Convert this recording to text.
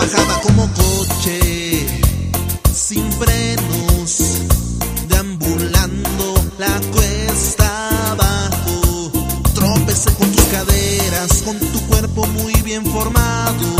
bajaba como coche, sin frenos, deambulando la cuesta abajo. Tropecé con tus caderas, con tu cuerpo muy bien formado.